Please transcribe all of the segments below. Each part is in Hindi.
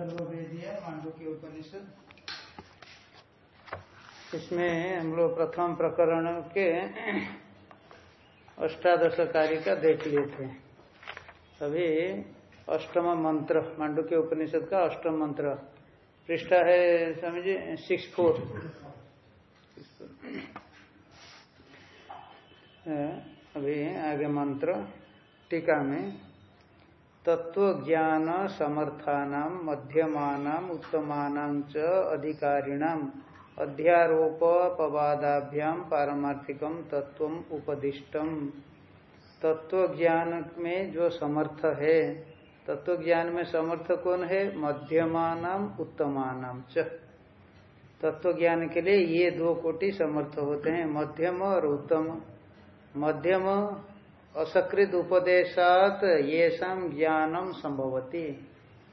उपनिषद। इसमें हम लोग प्रथम प्रकरण के अष्टादश कार्य का देख लिए थे। अभी अष्टम मंत्र मांडू के उपनिषद का अष्टम मंत्र। पृष्ठा है समझिए सिक्स फोर अभी आगे मंत्र, टीका में तत्व ज्ञान समर्थान, मध्यमान, उत्तमान च अधिकारिणाम पारमार्थिकम तत्व उपदिष्टम। तत्व ज्ञान में जो समर्थ है तत्व ज्ञान में समर्थ कौन है? मध्यमान, उत्तमान च। तत्व ज्ञान के लिए ये दो कोटि समर्थ होते हैं, मध्यम और उत्तम। मध्यम असकृत उपदेशात ये सम ज्ञानम संभवती।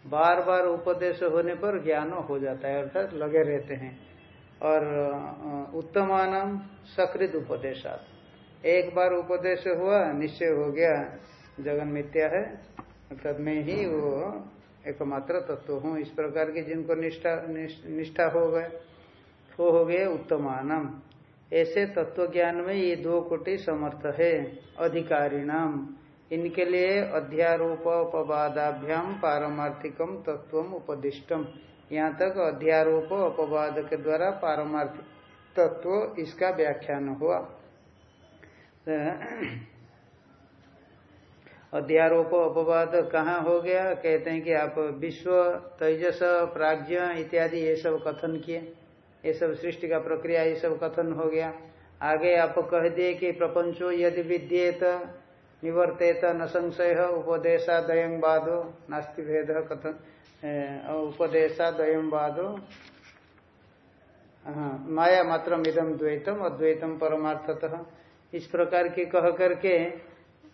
बार बार उपदेश होने पर ज्ञान हो जाता है, अर्थात लगे रहते हैं। और उत्तमान सकृत उपदेशात। एक बार उपदेश हुआ, निश्चय हो गया, जगन मिथ्या है। अर्थात मैं ही वो एकमात्र तत्व हूँ। इस प्रकार की जिनको निष्ठा निष्ठा हो गए वो हो गए उत्तमानम। ऐसे तत्व ज्ञान में ये दो कोटि समर्थ है, अधिकारिणाम। इनके लिए अध्यारोप अपवादाभ्याम पारमार्थिकम तत्व उपदिष्टम। यहाँ तक अध्यारोप अपवाद के द्वारा पारमार्थिक तत्व इसका व्याख्यान हुआ। अध्यारोप अपवाद कहाँ हो गया? कहते हैं कि आप विश्व, तेजस, प्राज्ञ इत्यादि ये सब कथन किए। ये सब सृष्टि का प्रक्रिया, ये सब कथन हो गया। आगे आप कह दिए कि प्रपंचो यदि विद्येत, निवर्तेत, न संशय उपदेशादयम बादो नास्ति भेद कथन उपदेशादयम बादो हाँ माया मात्र इदम द्वैतम, अद्वैतम परमार्थतः। इस प्रकार की कह करके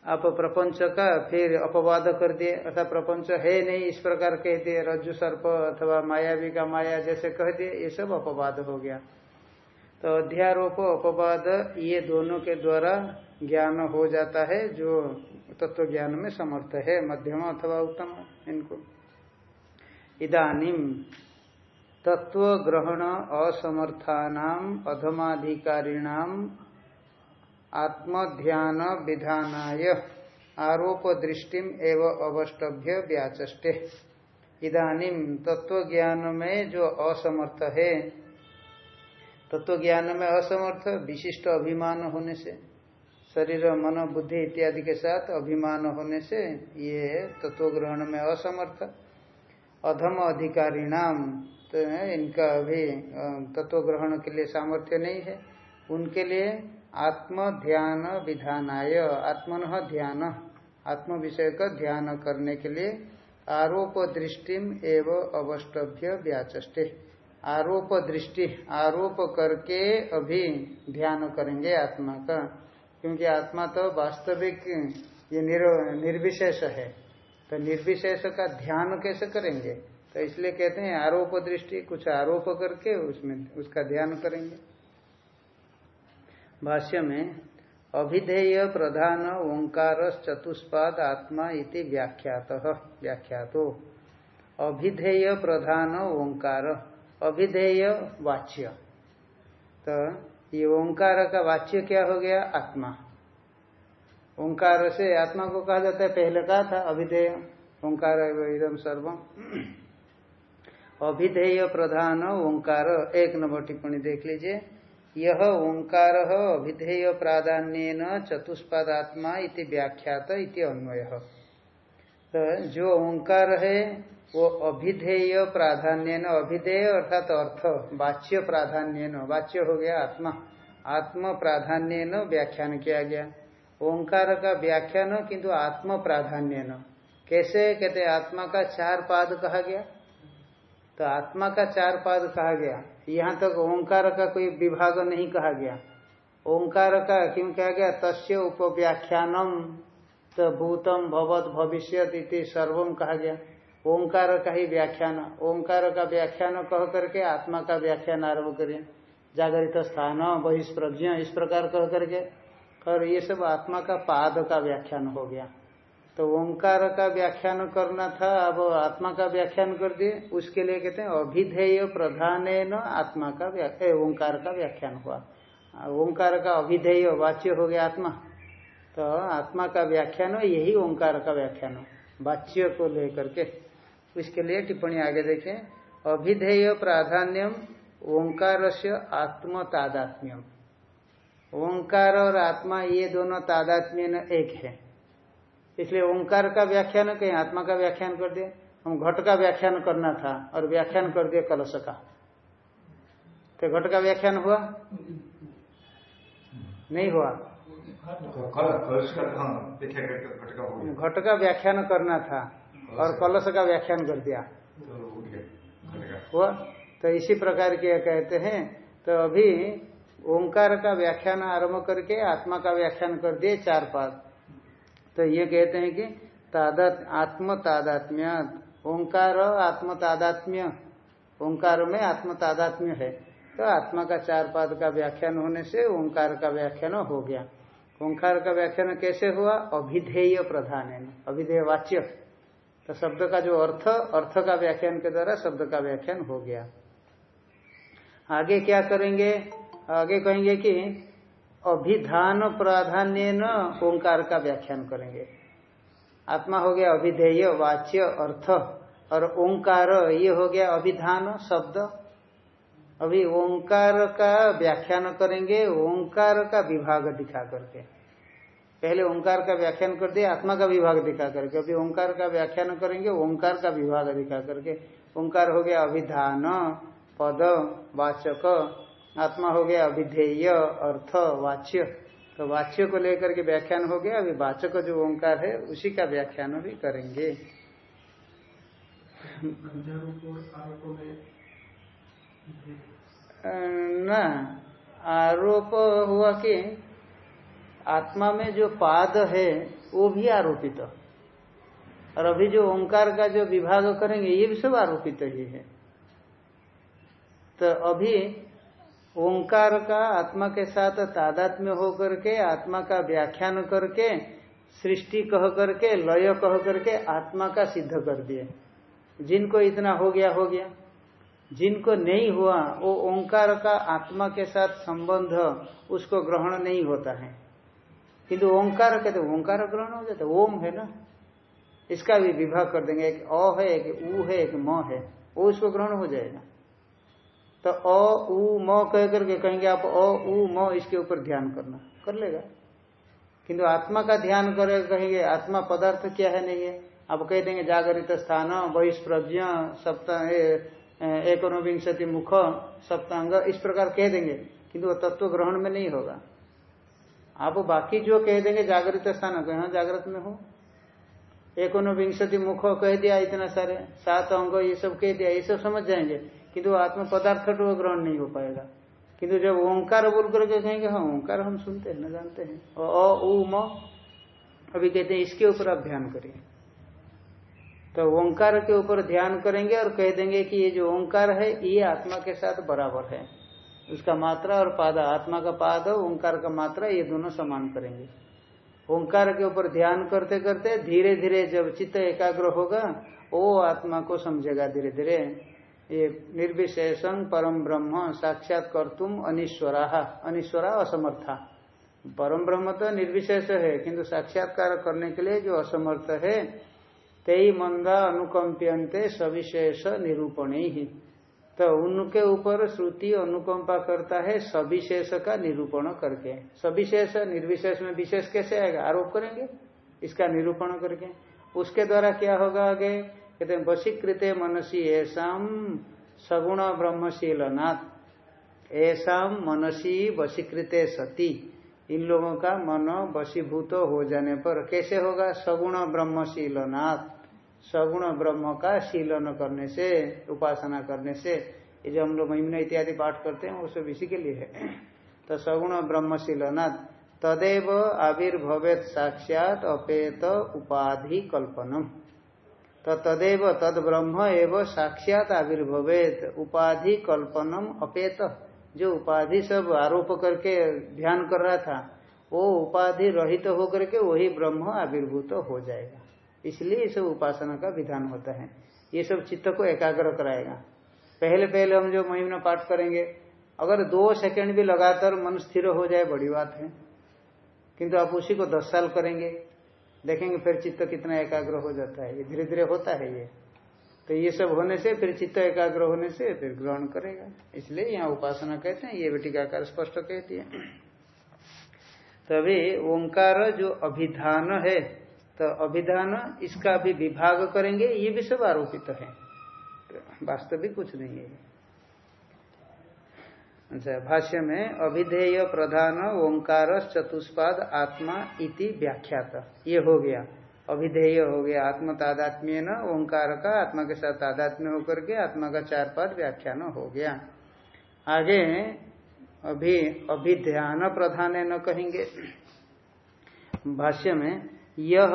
आप प्रपंच का फिर अपवाद कर दिए, अर्थात प्रपंच है नहीं, इस प्रकार कह दिए, रज्जु, सर्प अथवा मायावी का माया जैसे कह दिए, ये सब अपवाद हो गया। तो अध्यारोप, अपवाद, ये दोनों के द्वारा ज्ञान हो जाता है, जो तत्व ज्ञान में समर्थ है, मध्यम अथवा उत्तम, इनको। इदानीम तत्व ग्रहण असमर्थान अधमाधिकारीणाम आत्मध्यान विधानाय आरोप दृष्टि एवं अवस्टभ्य व्याचे इदानीम तत्व ज्ञान में जो असमर्थ है तत्व ज्ञान में असमर्थ, विशिष्ट अभिमान होने से, शरीर, मन, बुद्धि इत्यादि के साथ अभिमान होने से ये तत्व ग्रहण में असमर्थ। अधम अधिकारी नाम तो इनका अभी तत्व ग्रहण के लिए सामर्थ्य नहीं है। उनके लिए आत्म ध्यान विधानाय, आत्मन ध्यान आत्म विषय का ध्यान करने के लिए आरोप दृष्टि एवं अवस्टभ्य व्याचे आरोप दृष्टि आरोप करके अभी ध्यान करेंगे आत्मा का, क्योंकि आत्मा तो वास्तविक ये निर्विशेष है। तो निर्विशेष का ध्यान कैसे करेंगे? तो इसलिए कहते हैं आरोप दृष्टि कुछ आरोप करके उसमें, उसका ध्यान करेंगे। भाष्य में, अभिधेय प्रधान ओंकार चतुष्पाद आत्मा इति व्याख्यात। व्याख्यातो। अभिधेय प्रधान ओंकार। अभिधेय वाच्य। तो ये ओंकार का वाच्य क्या हो गया? आत्मा। ओंकार से आत्मा को कहा जाता है, पहले कहा था, अभिधेय। ओंकार इदम सर्वम अभिधेय प्रधान ओंकार। एक नंबर टिप्पणी देख लीजिए। यह ओंकार अभिधेय प्राधान्य चतुष्पादात्मा इति व्याख्यात इति अन्वय। तो जो ओंकार है, वो अभिधेय प्राधान्य अभिधेय अर्थात अर्थ, वाच्य प्राधान्य वाच्य हो गया आत्मा। आत्म प्राधान्य व्याख्यान किया गया। ओंकार का व्याख्यान किंतु आत्म प्राधान्य कैसे? कहते आत्मा का चार पाद कहा गया। तो आत्मा का चार पाद कहा गया। यहाँ तक तो ओंकार का कोई विभाग नहीं कहा गया। ओंकार का क्यों कहा गया? तस्य उपव्याख्यानम तो भूतम भवत भविष्य इति सर्वम कहा गया। ओंकार का ही व्याख्यान। ओंकार का व्याख्यान कह करके आत्मा का व्याख्यान आरंभ करिए जागरित स्थान, बहिष्प्रज्ञ, इस प्रकार कह करके। और ये सब आत्मा का पाद का व्याख्यान हो गया। तो ओंकार का व्याख्यान करना था, अब आत्मा का व्याख्यान कर दिए। उसके लिए कहते हैं, अभिधेय प्रधान आत्मा का ओंकार का व्याख्यान हुआ। ओंकार का अभिधेय वाच्य हो गया आत्मा। तो आत्मा का व्याख्यान यही ओंकार का व्याख्यान वाच्य को लेकर के। उसके लिए टिप्पणी आगे देखें, अभिधेय प्राधान्यम ओंकार से आत्म तादात्म्यम ओंकार और आत्मा, ये दोनों तादात्म्य एक है। इसलिए ओंकार का व्याख्यान कहीं, आत्मा का व्याख्यान कर दिया हम घट का व्याख्यान करना था और व्याख्यान कर दिया कलश का। तो घट का व्याख्यान हुआ? नहीं हुआ। घट का व्याख्यान करना था और कलश का व्याख्यान कर दिया। हुआ? तो इसी प्रकार के कहते हैं। तो अभी ओंकार का व्याख्यान आरंभ करके आत्मा का व्याख्यान कर दिए चार पाद। तो ये कहते हैं कि तादात आत्म तादात्म्य ओंकार आत्म तादात्म्य ओंकार में आत्म तादात्म्य है। तो आत्मा का चार पाद का व्याख्यान होने से ओंकार का व्याख्यान हो गया। ओंकार का व्याख्यान कैसे हुआ? अभिधेय प्रधान है अभिधेय वाच्य। तो शब्द का जो अर्थ अर्थ का व्याख्यान के द्वारा शब्द का व्याख्यान हो गया। आगे क्या करेंगे? आगे कहेंगे कि अभिधान प्राधान्य न ओंकार का व्याख्यान करेंगे। आत्मा हो गया अभिधेय, वाच्य, अर्थ, और ओंकार, ये हो गया अभिधान, शब्द। अभी ओंकार का व्याख्यान करेंगे, ओंकार का विभाग दिखा करके। पहले ओंकार का व्याख्यान कर दिया, आत्मा का विभाग दिखा करके। अभी ओंकार का व्याख्यान करेंगे, ओंकार का विभाग दिखा करके। ओंकार हो गया अभिधान, पद, वाचक आत्मा हो गया अभिधेय अर्थ, वाच्य। तो वाच्य को लेकर के व्याख्यान हो गया। अभी वाचक जो ओंकार है, उसी का व्याख्यान भी करेंगे। न, आरोप हुआ कि आत्मा में जो पाद है, वो भी आरोपित। तो। और अभी जो ओंकार का जो विभाग करेंगे, ये भी सब आरोपित तो ही है। तो अभी ओंकार का आत्मा के साथ तादात्म्य होकर के, आत्मा का व्याख्यान करके, सृष्टि कह करके, लय कह करके आत्मा का सिद्ध कर दिए। जिनको इतना हो गया हो गया। जिनको नहीं हुआ, वो ओंकार का आत्मा के साथ संबंध, उसको ग्रहण नहीं होता है। किंतु ओंकार कहते ओंकार ग्रहण हो जाता ओम है ना? इसका भी विभाग कर देंगे, एक अ है, एक ऊ है, एक म है, वो उसको ग्रहण हो जाएगा। तो अ, उ, म कह करके कहेंगे आप अ, उ, म, इसके ऊपर ध्यान करना। कर लेगा। किंतु आत्मा का ध्यान करे कहेंगे, आत्मा पदार्थ क्या है नहीं है? आप कह देंगे जागरित स्थान, बहिष्प्रज्ञ सप्ताह एक विंशति मुख, सप्तांग, इस प्रकार कह देंगे। किंतु वो तत्व ग्रहण में नहीं होगा। आप बाकी जो कह देंगे जागृत स्थान, कहे हाँ जागृत में हो। एक विंशति मुख कह दिया इतना सारे, सात अंग ये सब कह दिया, ये सब समझ जाएँगे। किंतु आत्म पदार्थ तो ग्रहण नहीं हो पाएगा। किंतु जब ओंकार बोल करके कहेंगे हाँ ओंकार हम सुनते हैं, न जानते हैं। अ उ, म, अभी कहते हैं, इसके ऊपर आप ध्यान करिए तो ओंकार के ऊपर ध्यान करेंगे और कह देंगे कि ये जो ओंकार है, ये आत्मा के साथ बराबर है। उसका मात्रा और पाद, आत्मा का पाद, ओंकार का मात्रा, ये दोनों समान करेंगे। ओंकार के ऊपर ध्यान करते करते धीरे धीरे जब चित्त एकाग्र होगा, वो आत्मा को समझेगा धीरे धीरे ये निर्विशेषण परम ब्रह्म साक्षात कर तुम अनिश्वरा। अनिश्वरा असमर्था। परम ब्रह्म तो निर्विशेष है, किंतु साक्षात्कार करने के लिए जो असमर्थ है, तेई मंदा अनुकंप्यंते सविशेष निरूपण। ही तो उनके ऊपर श्रुति अनुकंपा करता है सविशेष का निरूपण करके। सविशेष, निर्विशेष में विशेष कैसे आएगा? आरोप करेंगे इसका निरूपण करके। उसके द्वारा क्या होगा आगे? कहते हैं, वशीकृत मनसी ऐसा सगुण ब्रह्मशीलनाथ ऐसा मनसी वशीकृत सती। इन लोगों का मन वशीभूत हो जाने पर कैसे होगा? सगुण ब्रह्मशीलनाथ सगुण ब्रह्म का शीलन करने से, उपासना करने से, ये जो हम लोग महिमन इत्यादि पाठ करते हैं, वो सब इसी के लिए है। तो सगुण ब्रह्मशीलनाथ तदेव आविर्भवेत साक्षात अपेत उपाधि कल्पनम। तो तदेव तद ब्रह्म एवं साक्षात आविर्भवेत। उपाधि कल्पनम अपेत। जो उपाधि सब आरोप करके ध्यान कर रहा था, वो उपाधि रहित तो होकर के वही ब्रह्म आविर्भूत तो हो जाएगा। इसलिए ये सब उपासना का विधान होता है। ये सब चित्त को एकाग्र कराएगा। पहले पहले हम जो महिमा पाठ करेंगे, अगर दो सेकंड भी लगातार मन स्थिर हो जाए, बड़ी बात है। किंतु आप उसी को दस साल करेंगे। देखेंगे फिर चित्त कितना एकाग्र हो जाता है। ये धीरे धीरे होता है ये। तो ये सब होने से फिर चित्त एकाग्र होने से फिर ग्रहण करेगा। इसलिए यहाँ उपासना कहते हैं, ये भी टीकाकार स्पष्ट कहती है। तभी ओंकार जो अभिधान है तो अभिधान इसका भी विभाग करेंगे, ये भी सब आरोपित है। वास्तविक तो कुछ नहीं है। अच्छा भाष्य में, अभिधेय प्रधान ओंकार चतुष्पाद आत्मा इति व्याख्यात। ये हो गया। अभिधेय हो गया। आत्म तादात्म्य न, ओंकार का आत्मा के साथ तादात्म्य होकर के आत्मा का चार पाद व्याख्यान हो गया। आगे, अभी, अभिध्यान प्रधान न कहेंगे। भाष्य में, यह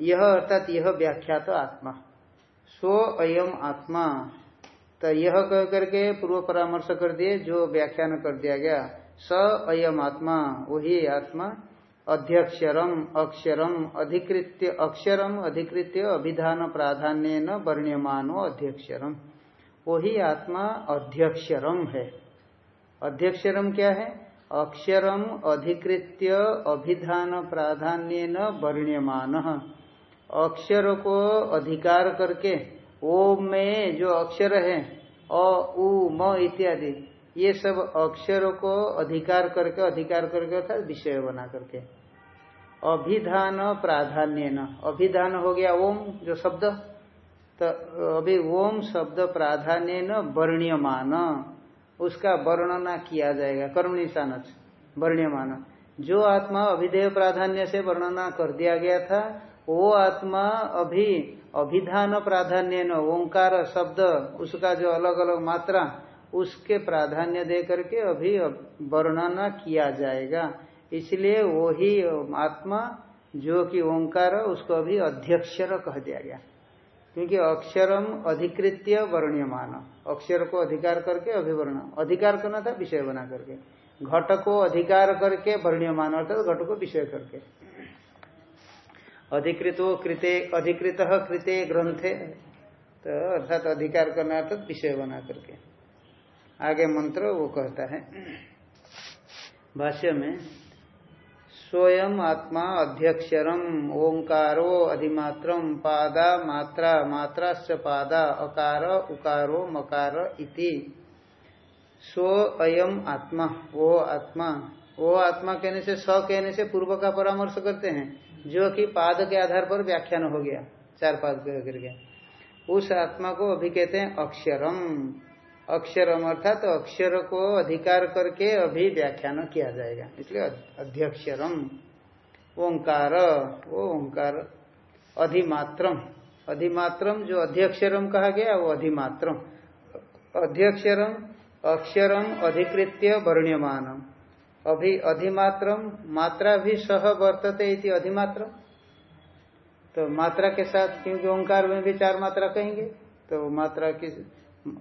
यह अर्थात यह व्याख्यात आत्मा। सो अयम आत्मा तो यह कह करके पूर्व परामर्श कर दिए, जो व्याख्यान कर दिया गया, स अयम आत्मा, वही आत्मा, अध्यक्षरम, अक्षरम, अधिकृत्य अक्षरम, अधिकृत्य, अभिधान प्राधान्य न वर्ण्यमानो अध्यक्षरम। वही आत्मा अध्यक्षरम है। अध्यक्षरम क्या है? अक्षरम, अधिकृत्य, अभिधान प्राधान्य न वर्ण्यमान। अक्षर को अधिकार करके ओम में जो अक्षर है, अ, उ, म इत्यादि, ये सब अक्षरों को अधिकार करके अधिकार करके अर्थात विषय बना करके। अभिधान प्राधान्य न अभिधान हो गया ओम, जो शब्द। तो अभी ओम शब्द प्राधान्य न वर्ण्यमान। उसका वर्णना किया जाएगा कर्म निशान वर्ण्यमान। जो आत्मा अभिधेय प्राधान्य से वर्णना कर दिया गया था वो आत्मा अभी, अभिधान प्राधान्य न ओंकार शब्द, उसका जो अलग अलग मात्रा, उसके प्राधान्य दे करके अभी वर्णना किया जाएगा। इसलिए वही आत्मा जो कि ओंकार, उसको अभी अध्यक्षर कह दिया गया। क्योंकि अक्षरम अधिकृत्य वर्ण्यमान। अक्षर को अधिकार करके अभिवर्ण अधिकार करना था, विषय बना करके। घट को अधिकार करके वर्ण्यमान, अर्थात घट को विषय करके। अधिकृत कृते अधिकृत कृते ग्रंथे। तो अर्थात अधिकार करना अर्थात विषय बना करके। आगे मंत्र वो कहता है। भाष्य में, स्वयं आत्मा अध्यक्षरम ओंकारो अधिमात्रम पादा मात्रा मात्राश्च पादा, अकार, उकारो, मकार इति। स्व अयम आत्मा, वो आत्मा। वो आत्मा कहने से, स कहने से पूर्व का परामर्श करते हैं। जो कि पाद के आधार पर व्याख्यान हो गया, चार पाद कर गया उस आत्मा को अभी कहते हैं अक्षरम। अक्षरम अर्थात तो अक्षर को अधिकार करके अभी व्याख्यान किया जाएगा, इसलिए अध्यक्षरम। ओंकार, वो ओंकार अधिमात्रम। अधिमात्रम जो अध्यक्षरम कहा गया, वो अधिमात्रम। अध्यक्षरम, अक्षरम अधिकृत्य वर्ण्यमानम। अभी अधिमात्रम मात्रा भी सह वर्तते इति अधिमात्रम तो मात्रा के साथ क्योंकि ओंकार में भी चार मात्रा कहेंगे तो मात्रा की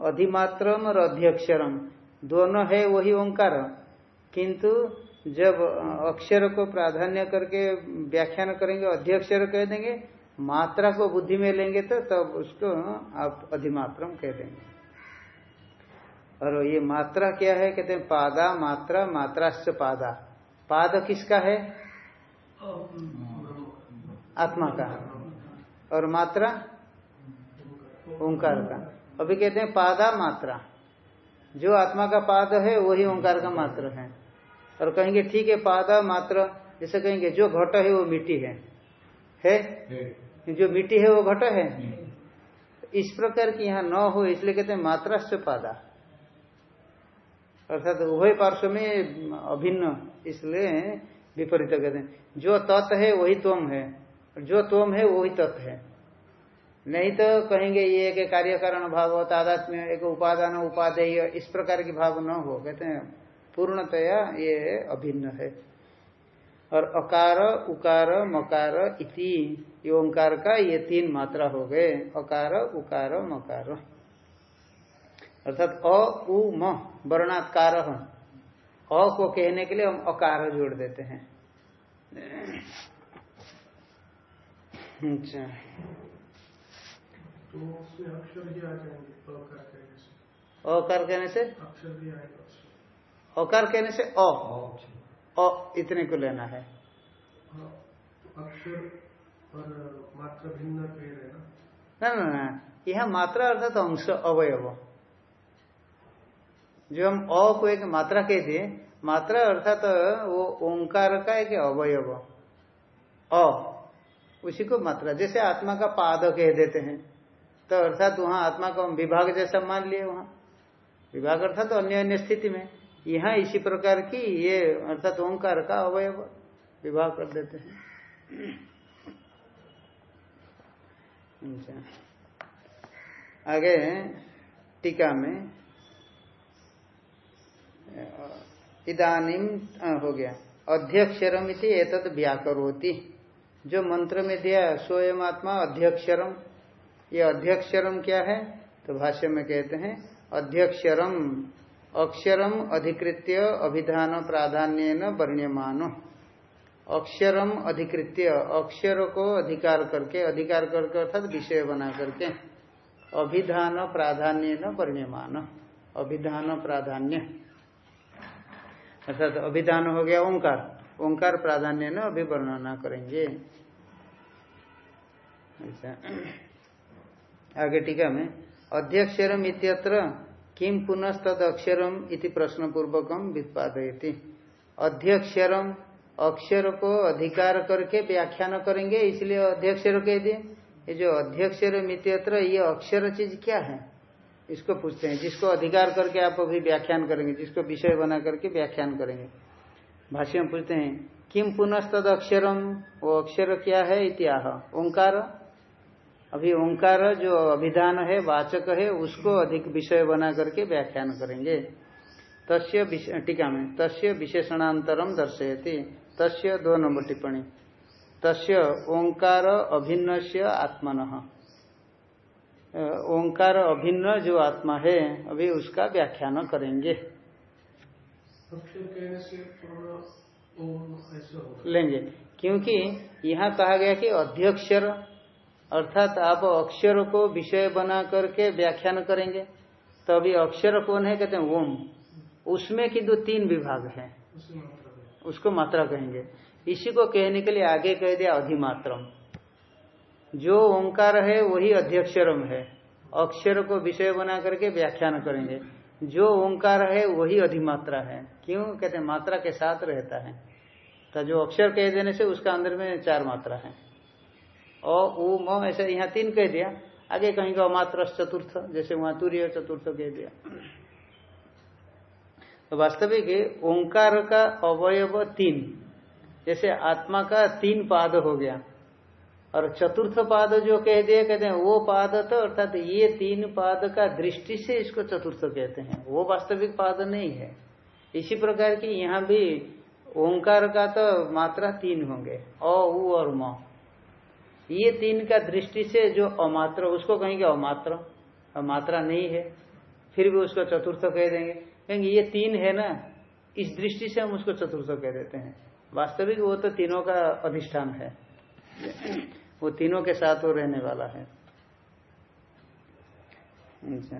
अधिमात्रम और अध्यक्षरम, दोनों है वही ओंकार। किंतु जब अक्षर को प्राधान्य करके व्याख्यान करेंगे, अध्यक्षर कह देंगे, मात्रा को बुद्धि में लेंगे तो तब तो उसको आप अधिमात्रम कह देंगे। और ये मात्रा क्या है? कहते हैं पादा मात्रा, मात्राश्च पादा। पाद किसका है? आत्मा का। और मात्रा? ओंकार का। अभी कहते हैं पादा मात्रा। जो आत्मा का पाद है, वही ओंकार का मात्र है। और कहेंगे, ठीक है, पादा मात्र। जैसे कहेंगे, जो घट है, वो मिट्टी है। है? जो मिट्टी है, वो घट है? इस प्रकार की यहाँ न हो, इसलिए कहते हैं मात्रा से पादा। अर्थात उभय पार्श्व में अभिन्न, इसलिए विपरीत कहते हैं। जो तत् है, वही तोम है। जो तोम है, वही तत्व है। नहीं तो कहेंगे ये एक कार्य कारण भाव तादात्म्य, एक उपादान, उपादेय, इस प्रकार की भाव न हो। कहते हैं, पूर्णतया ये अभिन्न है। और अकार, उकार, मकार इति ओंकार का ये तीन मात्रा हो गए। अकार, उकार, मकार। अर्थात अ उ म वर्णात्कार अ को कहने के लिए हम अकार जोड़ देते हैं। अच्छा। तो उसमें अक्षर ही आ जाएँगे अकार कहने से। अकार कहने से? अक्षर भी आएगा अकार कहने से अ। अ इतने को लेना है। अक्षर और मात्रा भिन्न कह रहे ना ना ना। यह मात्रा अर्थात अंश अवयव। जो हम अ को एक मात्रा कह दिए, मात्रा अर्थात तो वो ओंकार का एक अवयव। अ, उसी को मात्रा, जैसे आत्मा का पाद कह देते हैं तो अर्थात वहाँ आत्मा को हम विभाग जैसा मान लिए वहाँ। विभाग अर्थात तो अन्य अन्य स्थिति में। यहाँ इसी प्रकार की ये अर्थात ओंकार का अवयव विवाह कर देते हैं। अच्छा। आगे टीका में इदानीम हो गया। अध्यक्षरम इति एतद व्याकरोति। जो मंत्र में दिया स्वयं आत्मा, अध्यक्षरम। ये अध्यक्षरम क्या है? तो भाष्य में कहते हैं, अध्यक्षरम, अक्षरम अधिकृत्य अभिधान प्राधान्य वर्ण्यमानो। अक्षरम अधिकृत्य, अक्षर को अधिकार करके अधिकार करके अर्थात विषय बना करके, अभिधान प्राधान्य वर्ण्यमान। अभिधान प्राधान्य। अर्थात अभिधान हो गया ओंकार। ओंकार प्राधान्य न, अभी वर्णना करेंगे। अच्छा। आगे टीका में, अध्यक्षरम इत्यत्र किम पुनस्तद अक्षरम इति प्रश्न पूर्वकम व्युत्पादयती अध्यक्षरम अक्षर को अधिकार करके व्याख्यान करेंगे, इसलिए अध्यक्षर कह दिए। ये जो अध्यक्षर मित्यत्र ये अक्षर चीज़ क्या है? इसको पूछते हैं। जिसको अधिकार करके आप अभी व्याख्यान करेंगे, जिसको विषय बना करके व्याख्यान करेंगे। भाष्य में पूछते हैं किम पुनस्तद अक्षरम वो अक्षर क्या है? इत्याह। ओंकार? अभी ओंकार जो अभिधान है, वाचक है, उसको अधिक विषय बना करके व्याख्यान करेंगे। तस्य टीका में, तस्य विशेषणांतरम दर्शयती। तस्य दो नंबर टिप्पणी। तस्य ओंकार अभिन्न आत्मन। ओंकार अभिन्न जो आत्मा है अभी उसका व्याख्यान करेंगे। लेंगे। क्योंकि यहाँ कहा गया कि अध्यक्षर अर्थात आप अक्षर को विषय बना करके व्याख्यान करेंगे तो अभी अक्षर कौन है? कहते हैं ओम। उसमें की दो तीन विभाग है। उसको मात्रा कहेंगे। इसी को कहने के लिए आगे कह दिया अधिमात्रम। जो ओंकार है, वही अध्यक्षरम है। अक्षर को विषय बना करके व्याख्यान करेंगे। जो ओंकार है, वही अधिमात्रा है। क्यों? कहते हैं, मात्रा के साथ रहता है। तो जो अक्षर कह देने से उसका अंदर में चार मात्रा है। अ, उ, म, ऐसे यहाँ तीन कह दिया। आगे कहीं का मात्र चतुर्थ। जैसे वहाँ तूर्य, चतुर्थ कह दिया। तो वास्तविक ओंकार का अवयव तीन। जैसे आत्मा का तीन पाद हो गया। और चतुर्थ पाद जो कह दिए कहते हैं, वो पाद तो अर्थात ये तीन पाद का दृष्टि से इसको चतुर्थ कहते हैं। वो वास्तविक पाद नहीं है। इसी प्रकार की यहाँ भी ओंकार का तो मात्रा तीन होंगे। अ, उ और म। ये तीन का दृष्टि से जो अमात्र, उसको कहेंगे अमात्र। अमात्रा नहीं है। फिर भी उसको चतुर्थ कह देंगे। कहेंगे ये तीन है ना, इस दृष्टि से हम उसको चतुर्थ कह देते हैं। वास्तविक वो तो तीनों का अधिष्ठान है। वो तीनों के साथ वो रहने वाला है। अच्छा।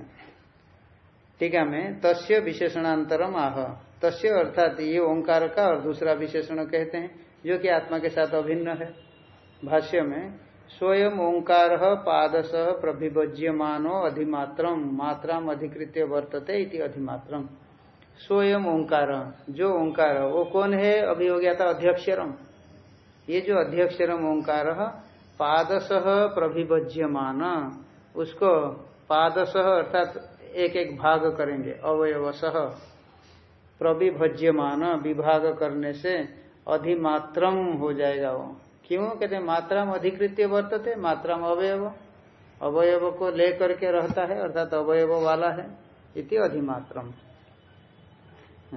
ठीक है, मैं तस्य विशेषणांतरम आह। तस्य अर्थात ये ओंकार का और दूसरा विशेषण कहते हैं, जो कि आत्मा के साथ अभिन्न है। भाष्य में, स्वयं ओंकार पादश प्रभिभज्यमानो अधिमात्रम मात्राम अधिकृत्य वर्तते इति अधिमात्रम स्वयं ओंकार, जो ओंकार, वो कौन है? अभी हो गया था अध्यक्षरम। ये जो अध्यक्षरम ओंकार पादस प्रभिभज्यमान। उसको पादस अर्थात एक एक भाग करेंगे, अवयवस। प्रभिभज्यमान, विभाग करने से अधिमात्रम हो जाएगा वो। क्यों? कहते मात्रा में अधिकृत्य वर्तते मात्रा में अवयव। अवयव को लेकर के रहता है, अर्थात अवयव वाला है, इति अधिमात्रम।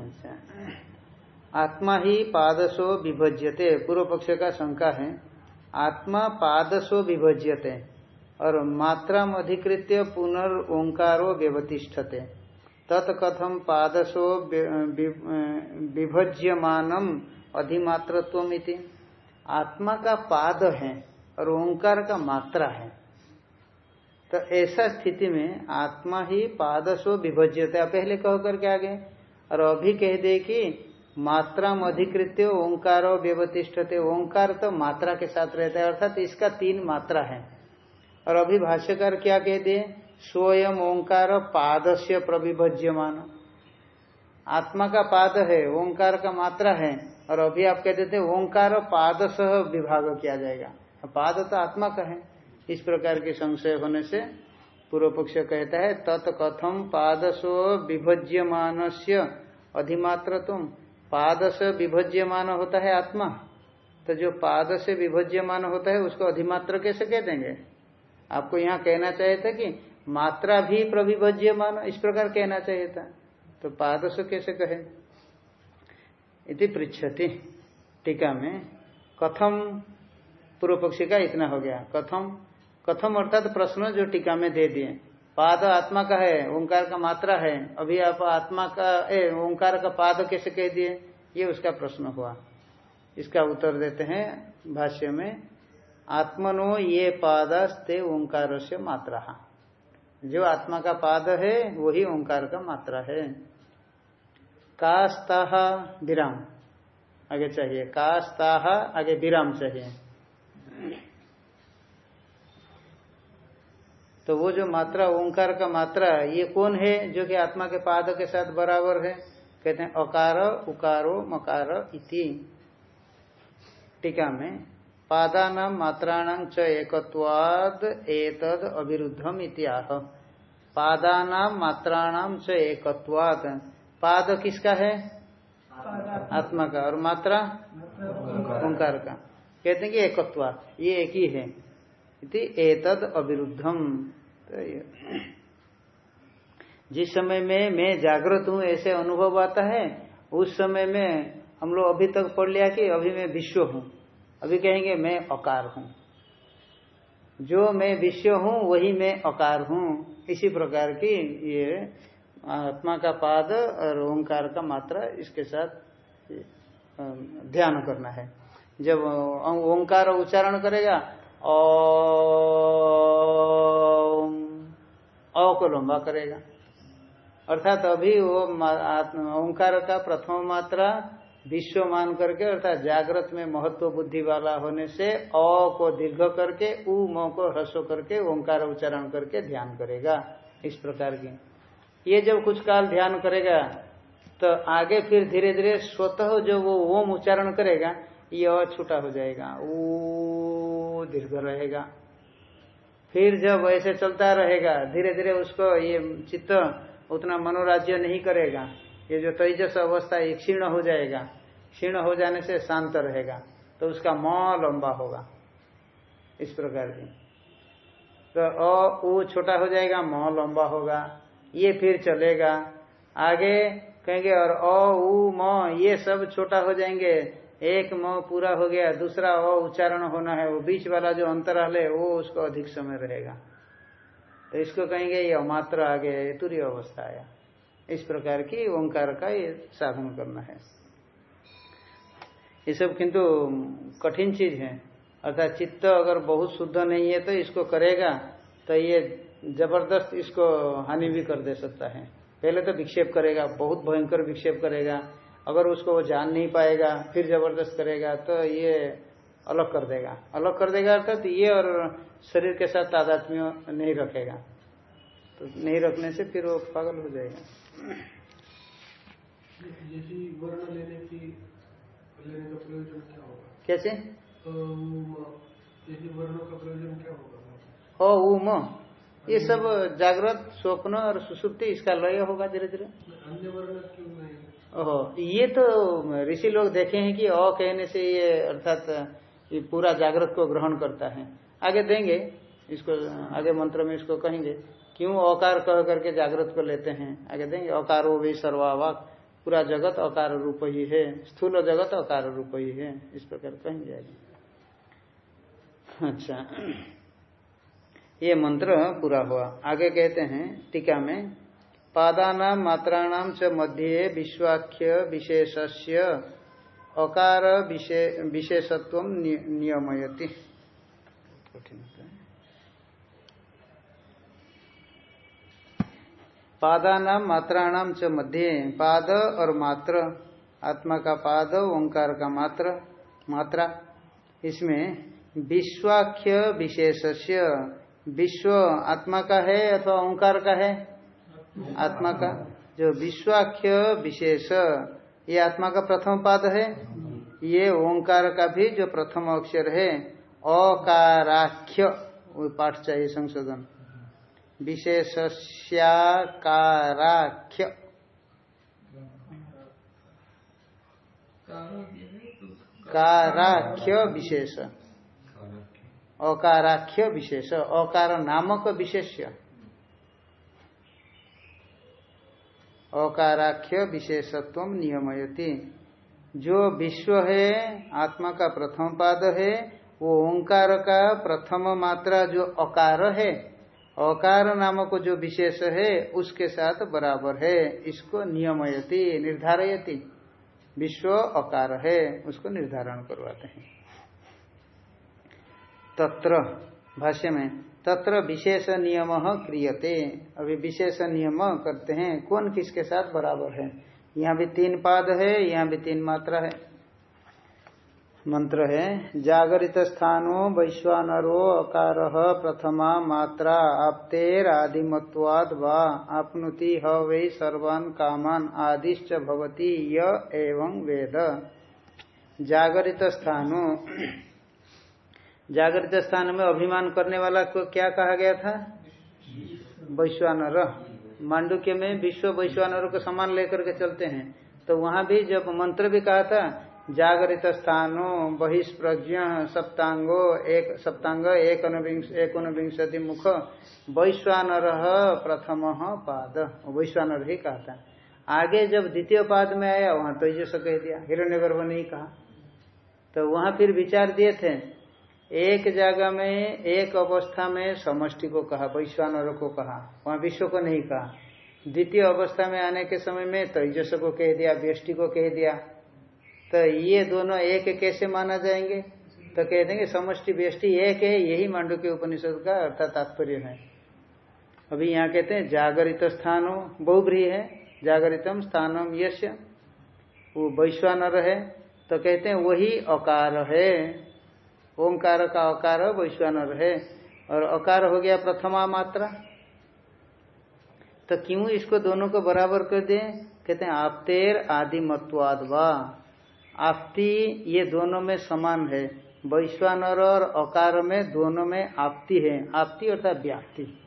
अच्छा। आत्मा ही पादसो विभज्यते, पूर्व पक्ष का शंका है। आत्मा पादसो विभज्यते और मात्रा अधिकृत्य पुनर् ओंकारो व्यवतिष्ठते। तत्कथम पादसो विभज्यमानम अधिमात्रत्व आत्मा का पाद है और ओंकार का मात्रा है। तो ऐसा स्थिति में आत्मा ही पादसो विभज्यता। पहले कह करके आगे। और अभी कह दे कि मात्रा अधिकृत्य ओंकार व्यवतिष्ठते। ओंकार तो मात्रा के साथ रहता है, अर्थात इसका तीन मात्रा है। और अभी भाष्यकार क्या कह दिए स्वयं ओंकार पादस्य प्रविभज्यमान। आत्मा का पाद है, ओंकार का मात्रा है, और अभी आप कहते देते ओंकार पाद सह विभाग किया जाएगा। पाद तो आत्मा का है। इस प्रकार के संशय होने से पूर्व पक्ष कहता है, तत्कथम पादसो विभज्यमान से अधिमात्र तुम पाद से विभज्यमान होता है आत्मा। तो जो पाद से विभज्यमान होता है, उसको अधिमात्र कैसे कह देंगे? आपको यहाँ कहना चाहिए था कि मात्रा भी प्रविभज्यमान, इस प्रकार कहना चाहिए था। तो पाद से कैसे कहे? इति पृछति टीका में, कथम पूर्व पक्षी का इतना हो गया। कथम कथम अर्थात प्रश्न जो टीका में दे दिए। पाद आत्मा का है, ओंकार का मात्रा है। अभी आप आत्मा का, ए, ओंकार का पाद कैसे कह दिए? ये उसका प्रश्न हुआ। इसका उत्तर देते हैं भाष्य में, आत्मनो ये पादस्ते ओंकार से मात्रा। जो आत्मा का पाद है, वही ओंकार का मात्रा है। कास्ताह विराम। आगे चाहिए। कास्ताह आगे विराम चाहिए। तो वो जो मात्रा, ओंकार का मात्रा, ये कौन है जो कि आत्मा के पाद के साथ बराबर है? कहते हैं, अकार, उकारो, मकार इति। टीका में पादानाम मात्राणाम च एकत्वाद एतद अविरुद्धम इतिहाह पादानाम मात्राणाम च एकत्वाद। पाद किसका है? आत्मा का। और मात्रा? ओंकार का। कहते हैं कि एकत्वा ये एक ही है। इति एतद अविरुद्धम। तो जिस समय में मैं जागृत हूँ, ऐसे अनुभव आता है, उस समय में हम लोग अभी तक पढ़ लिया कि अभी मैं विश्व हूँ। अभी कहेंगे, मैं अकार हूँ। जो मैं विश्व हूँ, वही मैं अकार हूँ। इसी प्रकार की ये आत्मा का पाद और ओंकार का मात्रा इसके साथ ध्यान करना है। जब ओंकार उच्चारण करेगा अ को लंबा करेगा। अर्थात अभी वो ओंकार का प्रथम मात्रा विश्व मान करके, अर्थात जागृत में महत्व बुद्धि वाला होने से अ को दीर्घ करके, उ म को ह्रस्व करके ओंकार उच्चारण करके ध्यान करेगा इस प्रकार की। ये जब कुछ काल ध्यान करेगा तो आगे फिर धीरे धीरे स्वतः जो वो ओम उच्चारण करेगा ये छूटा हो जाएगा। वो दीर्घ रहेगा। फिर जब ऐसे चलता रहेगा धीरे धीरे उसको ये चित्त उतना मनोराज्य नहीं करेगा। ये जो तेजस अवस्था, ये क्षीण हो जाएगा। क्षीण हो जाने से शांत रहेगा। तो उसका म लंबा होगा। इस प्रकार की तो अ छोटा हो जाएगा म लंबा होगा। ये फिर चलेगा। आगे कहेंगे, और अ, उ, म, ये सब छोटा हो जाएँगे। एक म पूरा हो गया, दूसरा अ उच्चारण होना है, वो बीच वाला जो अंतराल है वो उसको अधिक समय रहेगा। तो इसको कहेंगे ये अमात्र आ गया ये तुरी अवस्था आया। इस प्रकार की ओंकार का ये साधन करना है। ये सब किंतु कठिन चीज़ है। अर्थात चित्त अगर बहुत शुद्ध नहीं है तो इसको करेगा तो ये ज़बरदस्त इसको हानि भी कर दे सकता है। पहले तो विक्षेप करेगा, बहुत भयंकर विक्षेप करेगा। अगर उसको वो जान नहीं पाएगा फिर ज़बरदस्त करेगा तो ये अलग कर देगा। अलग कर देगा अर्थात तो ये और शरीर के साथ तादात्म्य नहीं रखेगा। तो नहीं रखने से फिर वो पागल हो जाएगा। वर्ण लेने की लेने का प्रयोजन क्या होगा? कैसे? वर्ण का प्रयोजन क्या होगा? ओ उम ये सब जागृत स्वप्न और सुसुप्ति इसका लय होगा धीरे धीरे अन्य वर्ण क्यों ओहो, ये तो ऋषि लोग देखे हैं कि अ कहने से ये अर्थात, ये पूरा जागृत को ग्रहण करता है। आगे देंगे, इसको, आगे मंत्र में इसको कहेंगे, क्यों अकार कह करके जागृत को लेते हैं? आगे देंगे, अकारो भी सर्वावाक, पूरा जगत अकार रूप ही है, स्थूल जगत अकार रूप ही है, इस प्रकार कहेंगे आगे। अच्छा ये मंत्र पूरा हुआ। आगे कहते हैं, टीका में पादाना मात्राणाम च मध्य विश्वाख्य विशेषस्य अकार विशेषत्व नियमयति। पादानाम मात्राणाम च मध्य पाद और मात्र, आत्मा का पाद, ओंकार का मात्र, मात्रा, इसमें विश्वाख्य विशेषस्य, विश्व आत्मा का है अथवा ओंकार का है? आत्मा का जो विश्वाख्य विशेष ये आत्मा का प्रथम पाद है। ये ओंकार का भी जो प्रथम अक्षर है अकाराख्य पाठ चाहिए संशोधन। विशेष्याकाराख्य काराख्य विशेष। अकाराख्य विशेष अकार नामक विशेष्य। अकाराख्य विशेषत्व नियमयति। जो विश्व है, आत्मा का प्रथम पाद है, वो ओंकार का प्रथम मात्रा जो अकार है, अकार नामक जो विशेष है, उसके साथ बराबर है, इसको नियमयति, निर्धारयति। विश्व अकार है, उसको निर्धारण करवाते हैं। तत्र, भाष्य में तत्र विशेष नियम क्रियते। अभी विशेष नियम करते हैं। कौन किसके साथ बराबर है? यहाँ भी तीन पाद है, यहाँ भी तीन मात्रा है। मंत्र है, जागरित स्थानो वैश्वानरो अकार प्रथमा मात्रा आपतेर आदिमत्वाद वा आपनुति ह वै सर्वान कामान आदिश्च भवती य एवं वेद। जागरित स्थानो जागृत स्थान में अभिमान करने वाला को क्या कहा गया था? वैश्वानर। मांडुक्य में विश्व वैश्वानर को समान लेकर के चलते हैं। तो वहाँ भी जब मंत्र भी कहा था जागरित स्थानो बहिष्प्रज्ञ सप्तांगो एक सप्तांग एक एक मुख वैश्वानर प्रथम पाद। वैश्वानर ही कहा था। आगे जब द्वितीय पाद में आया, वहाँ तो कह दिया। हिरण्यगर्भ नहीं कहा। तो वहाँ फिर विचार दिए थे एक जगह में, एक अवस्था में समष्टि को कहा, वैश्वानर को कहा, वहाँ विश्व को नहीं कहा। द्वितीय अवस्था में आने के समय में तेजस को कह दिया, व्यष्टि को कह दिया। तो ये दोनों एक कैसे माना जाएँगे? तो कह देंगे समष्टि, व्यष्टि एक है, यही मांडू के उपनिषद का अर्थात तात्पर्य है। अभी यहाँ कहते हैं, जागरित स्थानो बहुब्री है, जागरितम स्थानम यश वो वैश्वानर है तो कहते हैं वही अकार है। ओंकार का अकार वैश्वानर है। और अकार हो गया प्रथमा मात्रा। तो क्यों इसको दोनों को बराबर कर दें? कहते हैं, आपतेर आदि मतवाद आपती ये दोनों में समान है। वैश्वानर और अकार में दोनों में आपती है। आपती अर्थात व्याप्ति।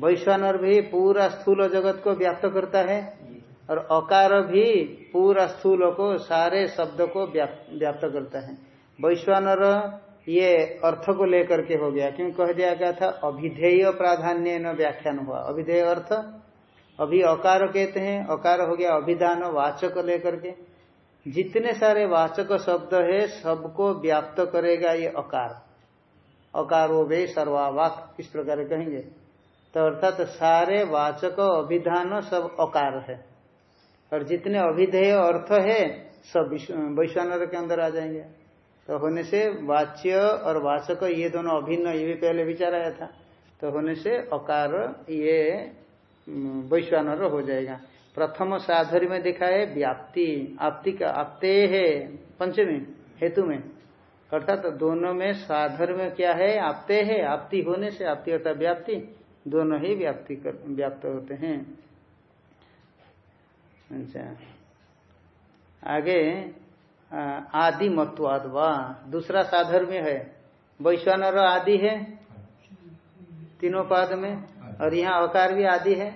वैश्वानर भी पूरा स्थूल जगत को व्याप्त करता है और अकार भी पूरा स्थूल को, सारे शब्द को व्याप्त करता है। वैश्वानर ये अर्थ को लेकर के हो गया। क्यों कह दिया गया था? अभिधेय प्राधान्य न व्याख्यान हुआ। अभिधेय अर्थ? अभी अकार कहते हैं। अकार हो गया अभिधान, वाचक लेकर के। जितने सारे वाचक शब्द है, सबको व्याप्त करेगा ये अकार। अकारो वे सर्वावाक, इस प्रकार कहेंगे। तो अर्थात तो सारे वाचक, अभिधान सब अकार है। और जितने अभिधेय अर्थ है, सब वैश्वानर के अंदर आ जाएँगे। तो होने से वाच्य और वाचक ये दोनों अभिन्न, ये भी पहले विचार आया था। तो होने से अकार ये वैश्वानर हो जाएगा। प्रथम साधरी में देखा है व्याप्ति, आपति का आपते है, पंचमी, हेतु में। अर्थात तो दोनों में साधर में क्या है? आपते है, आपति होने से आपति अर्थात व्याप्ति, दोनों ही व्याप्ति कर, व्याप्त होते हैं। अच्छा। आगे आदि मत्वाद वा। दूसरा में है। वैश्वानर आदि है। तीनों पाद में। और यहाँ अकार भी आदि है।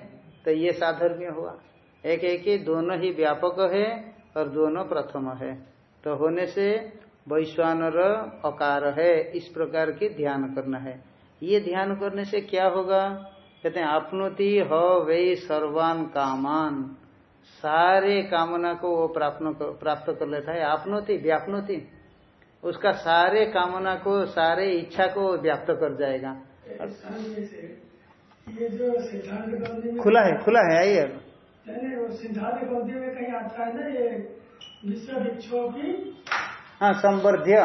तो ये साधर्म्य हुआ। एक एक ही, दोनों ही व्यापक है और दोनों प्रथम है। तो होने से वैश्वानर अकार है। इस प्रकार की ध्यान करना है। ये ध्यान करने से क्या होगा? कहते हैं, आपनोति ह वे सर्वान कामान। सारे कामना को वो प्राप्त प्राप्त कर लेता है। आपनोति व्यापनोति। उसका सारे कामना को सारे इच्छा को व्याप्त कर जाएगा। खुला है खुला है आइए। सिद्धार्थ में कहीं आता है ना ये विश्व भिक्षुओं की हाँ संवर्ध्य।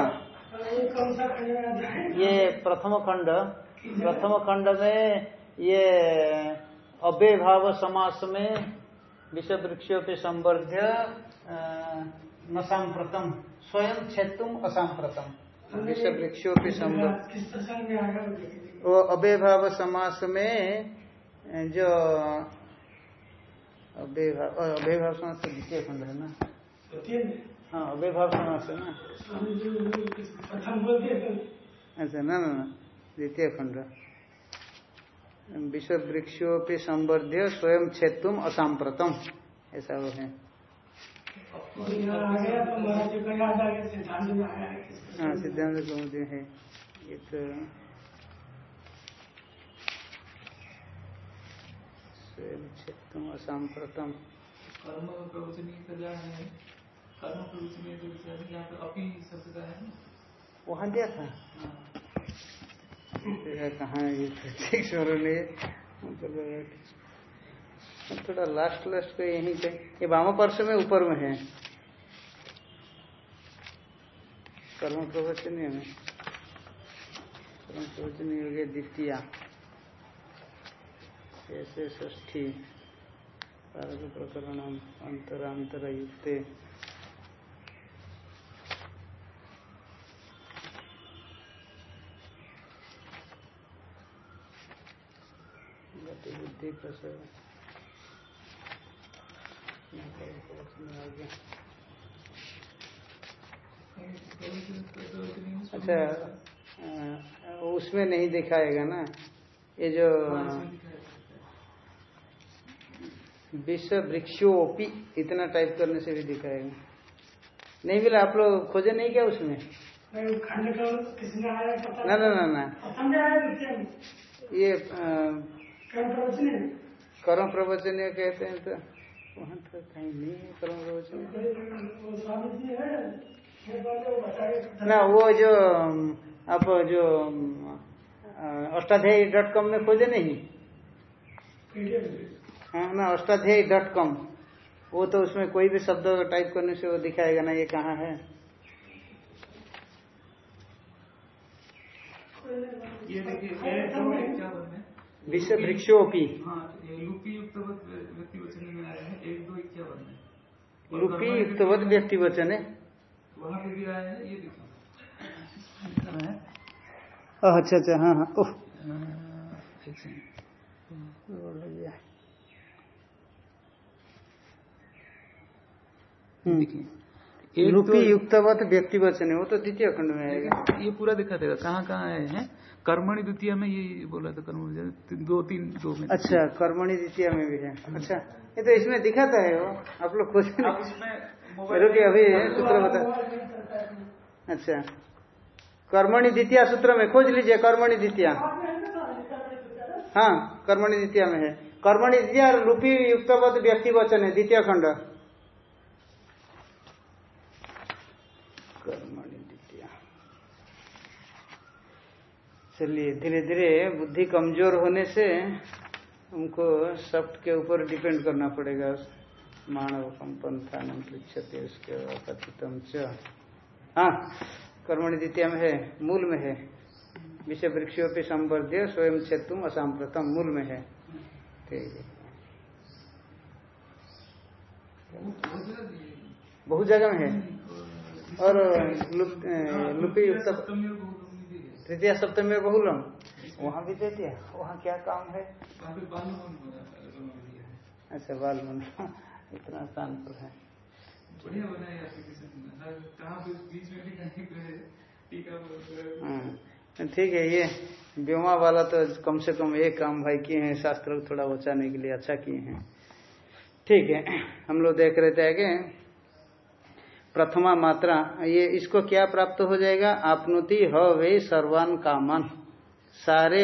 ये प्रथम खंड। प्रथम खंड में ये अव्यय भाव समास में विषय वृक्षों पे संवर्ध्य नशाम प्रथम स्वयं छेतुम असाम्प्रतम विषय वृक्षों पे संवर्ध वो अव्यय भाव समास में जो अव्यय भाव समास तो द्वितीय खंड है ना? हाँ अव्यय भाव समास है ना? अच्छा ना ना द्वितीय खंड। विश्व वृक्षोपि संवर्ध्य स्वयं छेतुम असाम्प्रतम। ऐसा वो है। हाँ सिद्धांत कौमुदी है। ये तो स्वयं छेतुम असाम्प्रतम। कर्म प्रवचनी का है। कर्म प्रवचनी यहाँ पे अपी शब्द का है वहाँ दिया था कहाँ ये? ठीक नहीं थोड़ा लास्ट लास्ट पे यहीं पे, ये वाम पर्श में ऊपर में है। कर्म प्रवचनीय में। कर्म प्रवचनीय हो गया द्वितीय। ऐसे ष्ठी प्रकरण अंतरांतर युक्ते बुद्धि प्रसव अच्छा उसमें नहीं दिखाएगा ना? ये जो विश्व वृक्षोपी इतना टाइप करने से भी दिखाएगा। नहीं मिला आप लोग खोजे नहीं क्या उसमें? ना ना ना ना ये कर्म प्रवचन कहते हैं तो वहाँ तो कहीं नहीं है कर्म प्रवचन। ना वो जो आप जो अष्टाध्यायी डॉट कॉम में खोजे नहीं? हाँ। ना अष्टाध्यायी डॉट कॉम। वो तो उसमें कोई भी शब्द टाइप करने से वो दिखाएगा ना ये कहाँ है। ये देखिए क्या विश्व हाँ लुपी युक्त व्यक्ति वचन है एक दो इक्यावन में। लुपी युक्तवत व्यक्ति वचन है? वहाँ पे भी आया है ये देखो। अच्छा अच्छा हाँ हाँ ओह। लुपी युक्तवत व्यक्ति वचन है वो तो द्वितीय खंड में आएगा। ये पूरा दिखा देगा कहाँ कहाँ आए हैं? कर्मणि द्वितीय में ये बोला था कर्म दो तीन दो में। अच्छा कर्मणि द्वितीय में भी है। अच्छा ये तो इसमें दिखाता है वो आप लोग खुद रुकिए अभी सूत्र बता अच्छा कर्मणि द्वितीय सूत्र में खोज लीजिए कर्मणि द्वितीय। हाँ कर्मणि द्वितीय में है। कर्मणि द्वितीय और लुपी युक्तवत व्यक्ति वचन है द्वितीय खंड। कर्मणि द्वितीय चलिए धीरे धीरे बुद्धि कमज़ोर होने से हमको शब्द के ऊपर डिपेंड करना पड़ेगा। मानव कंपन पृछते उसके कथितम च। हाँ कर्मणि द्वितीय में है मूल में है। विषय वृक्षों पर संवर्ध्य स्वयं क्षेत्रम असाम्प्रतम मूल में है। ठीक है। बहुत जगह में है। और लुप्त लुपी युक्त तृतीय सप्तमी बहुलम। वहाँ भी दे दिया। वहाँ क्या काम है? अच्छा बाल मन इतना आसान तो है। बढ़िया बनाया कहाँ पे बीच में हाँ, ठीक है ये व्योमा वाला तो कम से कम एक काम भाई किए हैं शास्त्र को थोड़ा बचाने के लिए अच्छा किए हैं। ठीक है हम लोग देख रहे थे आगे। प्रथमा मात्रा, ये इसको क्या प्राप्त हो जाएगा? आपनोति ह वे सर्वान कामन। सारे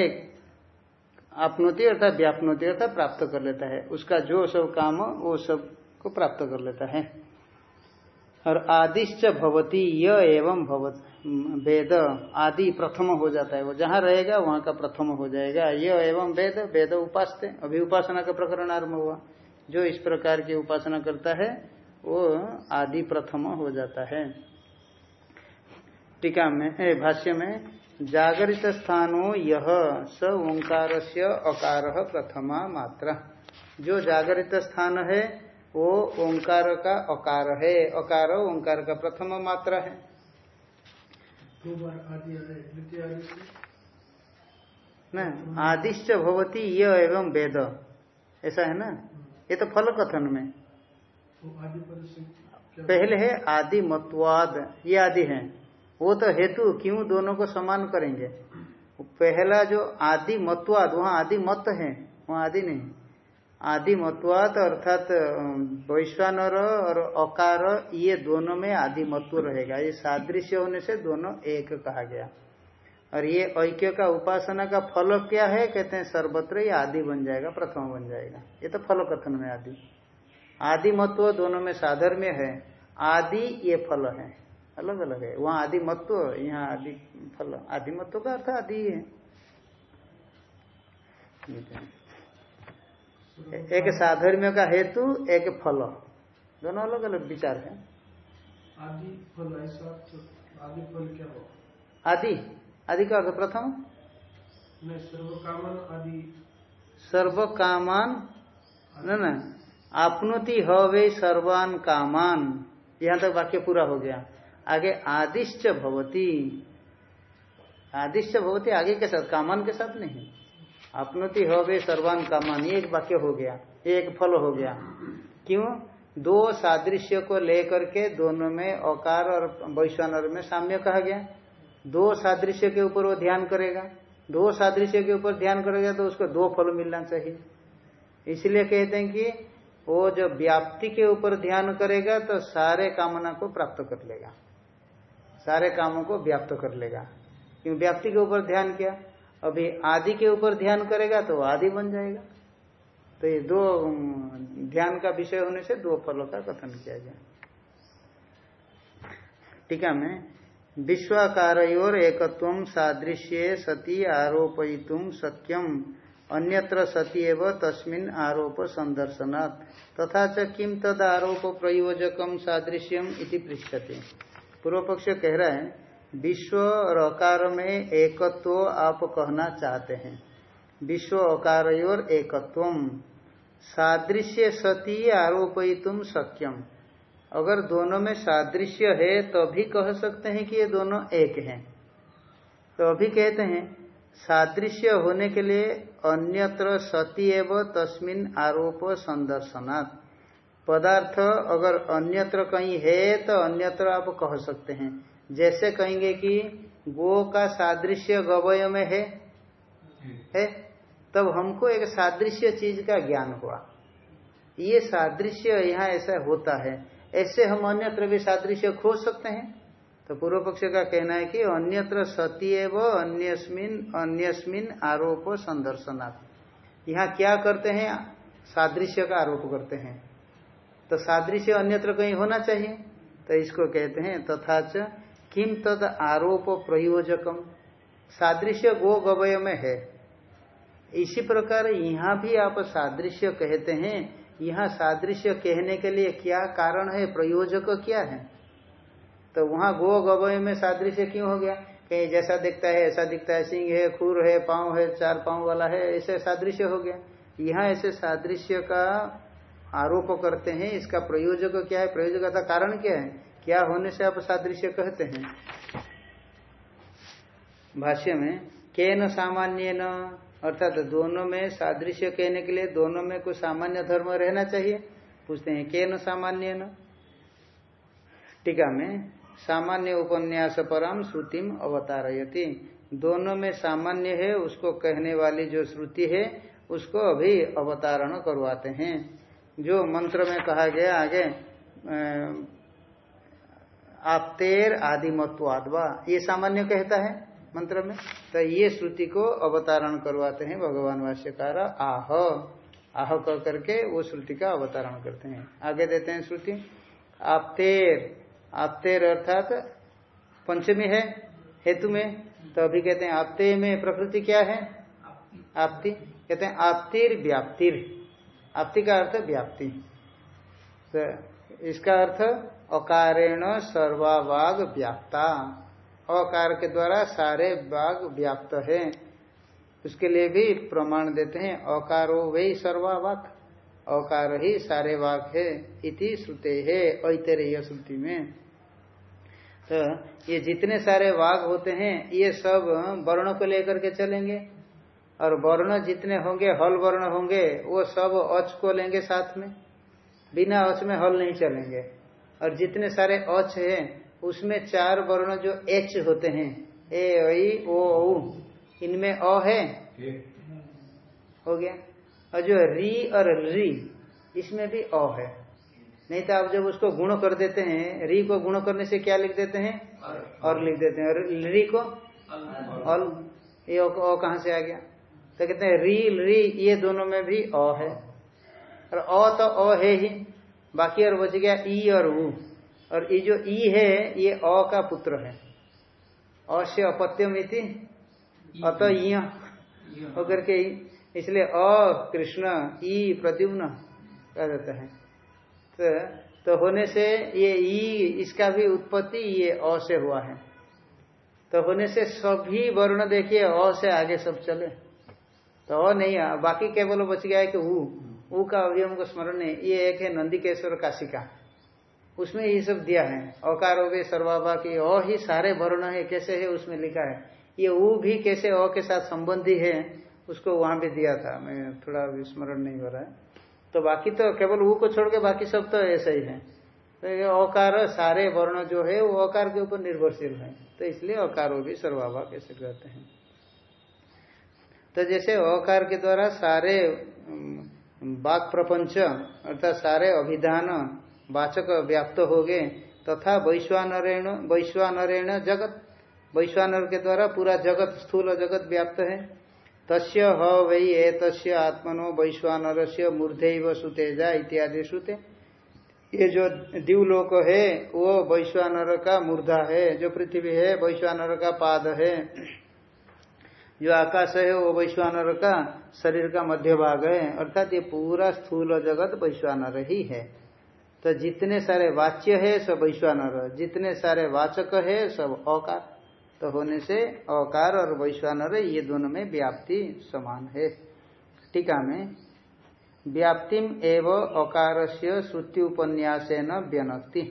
आपनोति अर्थात व्यापनोति अर्थात प्राप्त कर लेता है। उसका जो सब काम हो, वो सबको प्राप्त कर लेता है। और आदिश्च भवती, य एवं भवत, वेद आदि प्रथम हो जाता है। वो जहाँ रहेगा, वहाँ का प्रथम हो जाएगा। य एवं वेद वेद उपास अभी उपासना का प्रकरण आरंभ हुआ। जो इस प्रकार की उपासना करता है वो आदि प्रथम हो जाता है। टीका में भाष्य में जागरित स्थानो यह स ओंकार से अकार प्रथमा मात्रा। जो जागरित स्थान है वो ओंकार का अकार है। अकार ओंकार का प्रथम मात्रा है। न आदिश्च भवती ये एवं वेद। ऐसा है ना? ये तो फल कथन में। पहले है आदि मतवाद, ये आदि है। वो तो हेतु क्यों दोनों को समान करेंगे? पहला जो आदि मतवाद, वहाँ आदि मत है, वहाँ आदि नहीं। आदि मतवाद अर्थात वैश्वानर और अकार, ये दोनों में आदि मत्व रहेगा। ये सादृश्य होने से दोनों एक कहा गया। और ये ऐक्य का उपासना का फल क्या है? कहते हैं सर्वत्र ये आदि बन जाएगा, प्रथम बन जाएगा। ये तो फल कथन में आदि। आदि मत्व दोनों में साधर्म्य है आदि ये फल है। अलग अलग है। वहाँ आदि मत्व यहाँ आदि फल। आदि मत्व का अर्थ आदि है एक साधर्म्य का हेतु एक फल। दोनों अलग अलग विचार है। आदि फल तो आदि फल क्या हो आदि। आदि का अर्थ प्रथम? सर्व कामन आदि। सर्व कामान न। आपनुति हवे सर्वान कामान। यहाँ तक वाक्य पूरा हो गया। आगे आदिश्च भवती। आदिश्च भवती आगे के साथ, कामान के साथ नहीं। आपनुति हवे सर्वान कामान, ये एक वाक्य हो गया एक फल हो गया। क्यों? दो सादृश्य को लेकर के दोनों में अकार और वैश्वानर में साम्य कहा गया। दो सादृश्य के ऊपर वो ध्यान करेगा। दो सादृश्य के ऊपर ध्यान करेगा तो उसको दो फल मिलना चाहिए। इसलिए कहते हैं कि वो जो व्याप्ति के ऊपर ध्यान करेगा तो सारे कामना को प्राप्त कर लेगा। सारे कामों को व्याप्त कर लेगा। क्यों? व्याप्ति के ऊपर ध्यान किया। अभी आदि के ऊपर ध्यान करेगा तो आदि बन जाएगा। तो ये दो ध्यान का विषय होने से दो फलों का कथन किया गया। टीका में विश्वाकार एकत्व सादृश्य सती आरोपयितुम सत्यम। अन्यत्र सती एव तस्मिन आरोप संदर्शनात् तथा च किम तद आरोप प्रयोजकम सादृश्यम इति पृछते पूर्व पक्ष कह रहा है, विश्व और अकार में एकत्व आप कहना चाहते हैं। विश्व, अकार और एकत्व सादृश्य सती आरोपयितुम सक्यम अगर दोनों में सादृश्य है, तभी तो कह सकते हैं कि ये दोनों एक हैं। तो अभी कहते हैं सादृश्य होने के लिए अन्यत्र सती एवं तस्मिन आरोप संदर्शनात्। पदार्थ अगर अन्यत्र कहीं है तो अन्यत्र आप कह सकते हैं। जैसे कहेंगे कि गो का सादृश्य गवय में है है? तब हमको एक सादृश्य चीज़ का ज्ञान हुआ। ये सादृश्य यहाँ ऐसा होता है। ऐसे हम अन्यत्र भी सादृश्य खोज सकते हैं। तो पूर्व पक्ष का कहना है कि अन्यत्र सती एवं अन्यस्मिन अन्यस्मिन आरोप संदर्शनात्। यहाँ क्या करते हैं? सादृश्य का आरोप करते हैं। तो सादृश्य अन्यत्र कहीं होना चाहिए? तो इसको कहते हैं तथा च किम तद आरोप प्रयोजकम। सादृश्य गो गवय में है। इसी प्रकार यहाँ भी आप सादृश्य कहते हैं। यहाँ सादृश्य कहने के लिए क्या कारण है? प्रयोजक क्या है? तो वहाँ गो गवय में सादृश्य क्यों हो गया? कहीं जैसा दिखता है, ऐसा दिखता है। सिंह है, खुर है, पाँव है, चार पाँव वाला है, ऐसे सादृश्य हो गया। यहाँ ऐसे सादृश्य का आरोप करते हैं। इसका प्रयोजक क्या है? प्रयोजक का कारण क्या है? क्या होने से आप सादृश्य कहते हैं? भाष्य में के न सामान्य न अर्थात दोनों में सादृश्य कहने के लिए दोनों में कोई सामान्य धर्म रहना चाहिए? पूछते हैं के न सामान्य न टीका में सामान्य उपन्यास परम श्रुतिम अवतारयति। दोनों में सामान्य है, उसको कहने वाली जो श्रुति है, उसको अभी अवतारण करवाते हैं। जो मंत्र में कहा गया आगे आपतेर आदिमत्वादवा, ये सामान्य कहता है मंत्र में। तो ये श्रुति को अवतारण करवाते हैं भगवान भाष्यकार आह। आह कह करके वो श्रुति का अवतारण करते हैं। आगे देते हैं श्रुति। आपतेर आपतेर अर्थात पंचमी है, हेतु में। तो अभी कहते हैं, आपते में प्रकृति क्या है? आपति। कहते हैं, आपतिर व्याप्तिर। आपति का अर्थ व्याप्ति। तो इसका अर्थ, अकारेण सर्वावाग व्याप्ता। अकार के द्वारा सारे बाघ व्याप्त है। उसके लिए भी प्रमाण देते हैं, अकारो वही सर्वावाक। अकार ही सारे वाक है, इति श्रुते है, ऐतरेय श्रुति में। तो ये जितने सारे वाघ होते हैं ये सब वर्ण को लेकर के चलेंगे। और वर्ण जितने होंगे हल वर्ण होंगे वो सब अच को लेंगे साथ में। बिना अच में हल नहीं चलेंगे। और जितने सारे अच है उसमें चार वर्ण जो एच होते हैं ए ओ औ इनमें अ है। हो गया। और जो री और री इसमें भी अ है। नहीं तो आप जब उसको गुण कर देते हैं री को गुण करने से क्या लिख देते हैं? और लिख देते हैं। और री को? अल। ये अ कहाँ से आ गया? तो कहते हैं री री ये दोनों में भी अ है। और अ तो अ है ही। बाकी और बच गया ई और ऊ। और ये जो ई है ये अ का पुत्र है। अ से अपत्यम इति? अत होकर के इसलिए अ कृष्ण ई प्रद्युम्न कह देता है। तो, तो होने से ये ई इसका भी उत्पत्ति ये अ से हुआ है। तो होने से सभी वर्ण देखिए अ से आगे सब चले। तो अ नहीं आ, बाकी केवल बच गया है कि ऊ ऊ का अभी हमको स्मरण नहीं ये एक है नंदिकेश्वर काशिका। उसमें ये सब दिया है। अकार हो गए सर्वाभा की अ ही सारे वर्ण है कैसे है उसमें लिखा है। ये ऊ भी कैसे अ के साथ संबंधी है उसको वहाँ भी दिया था। मैं थोड़ा स्मरण नहीं हो रहा है। तो बाकी तो केवल ऊ को छोड़ के बाकी सब तो ऐसा ही है। तो अकार सारे वर्ण जो है, वो अकार के ऊपर निर्भरशील है। तो इसलिए अकार भी सर्वाभा कैसे कहते हैं। तो जैसे अकार के द्वारा सारे वाक प्रपंच, अर्थात सारे अभिधान वाचक व्याप्त हो गए, तथा वैश्वानरेण वैश्वानरेण जगत, वैश्वानर के द्वारा पूरा जगत स्थूल जगत व्याप्त है। तस्य ह वही ए तस्य आत्मनो वैश्वानर से मूर्धेव सुतेजा इत्यादि सुते ये जो दिवलोक है, वो वैश्वानर का मूर्धा है, जो पृथ्वी है, वैश्वानर का पाद है। जो आकाश है, वो वैश्वानर का शरीर का मध्य भाग है। अर्थात ये पूरा स्थूल जगत वैश्वानर ही है। तो जितने सारे वाच्य है, सब वैश्वानर। जितने सारे वाचक है, सब अकार। तो होने से अकार और वैश्वानर ये दोनों में व्याप्ति समान है। टीका में, व्याप्तिम एवं अकार से श्रुति उपन्यास न व्यनक्ति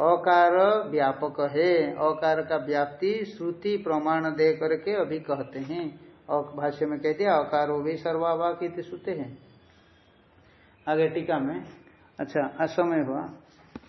अकार व्यापक है। अकार का व्याप्ति श्रुति प्रमाण दे करके अभी कहते हैं। भाष्य में कहते हैं, अकारो भी सर्वाभाग सुते हैं। आगे टीका में अच्छा असमय हुआ